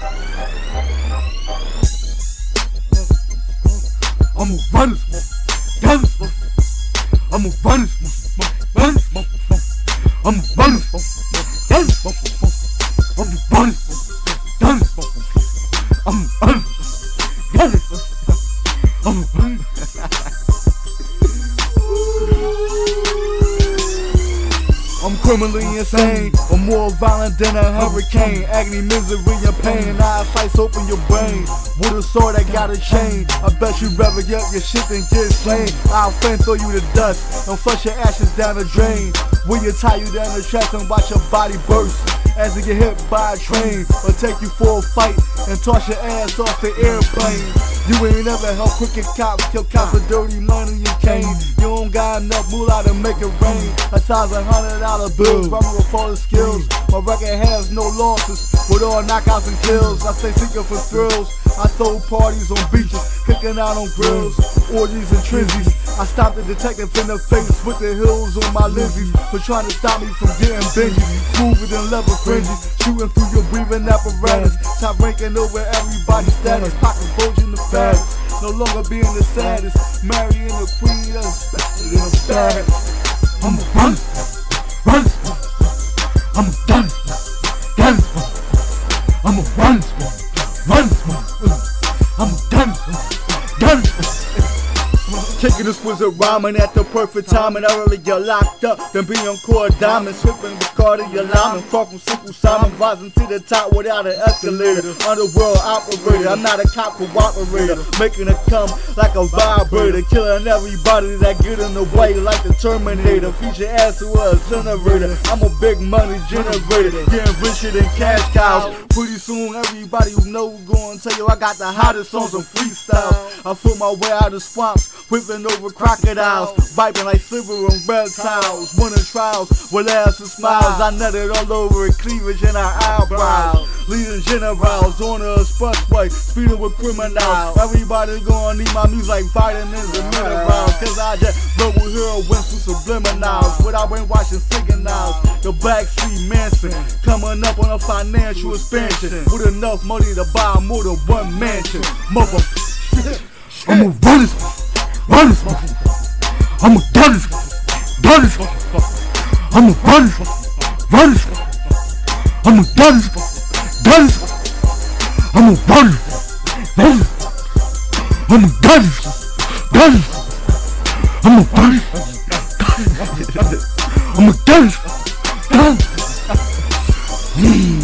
I'm a run this gun I'm a run this run I'm a run this I'm criminally insane. I'm more violent than a hurricane. Agony, misery, and pain. I slice open your brain. With a sword that got a chain. I bet you rather get your shit than get slain. I'll flame throw you to dust and flush your ashes down the drain. Will you tie you down the tracks and watch your body burst? As you get hit by a train or take you for a fight and toss your ass off the airplane. You ain't never helped crooked cops kill cops with dirty money and cane. You don't got enough moolah to make it rain. A thousand hundred dollar bills, rubber with falling skills. My record has no losses, with all knockouts and kills. I stay seeking for thrills. I throw parties on beaches, cooking out on grills, orgies and trizzies. I stopped the detective in the face with the hills on my lenses for trying to stop me from getting bingy. Smoother than leather fringes, shooting through your breathing apparatus. Top ranking over everybody's status, pocket bulging the fattest. No longer being the saddest, marrying the queen that's better than a baddest. I'm a run, run, I'm a done, done. I'm a run, run, I'm done, done. Kicking this wizard rhyming at the perfect time and early you're locked up. Then be on core diamond, slipping with Carter, your lineman. Far from simple Simon, rising to the top without an escalator. Underworld operator, I'm not a cop cooperator. Making it come like a vibrator, killing everybody that get in the way like the Terminator. Future ass to a generator. I'm a big money generator, getting richer than cash cows. Pretty soon, everybody who knows gonna tell you I got the hottest on some freestyle. I put my way out of swamps, whipping over crocodiles, vibing like silver and reptiles. Winning trials with laughs and smiles. I nutted all over cleavage in our eyebrows. Leading generals on the expressway, speeding with criminals. Everybody gonna need my music like vitamins and minerals. Cause I just with heroin through subliminals. Without brainwashing signals. The backstreet Manson coming up on a financial expansion. With enough money to buy more than one mansion. Mother. I'ma run this, I'm a daddy's daddy's I'm a daddy's daddy's I'm a daddy's daddy's I'm a daddy's daddy's I'm a daddy's daddy's I'm a daddy's daddy's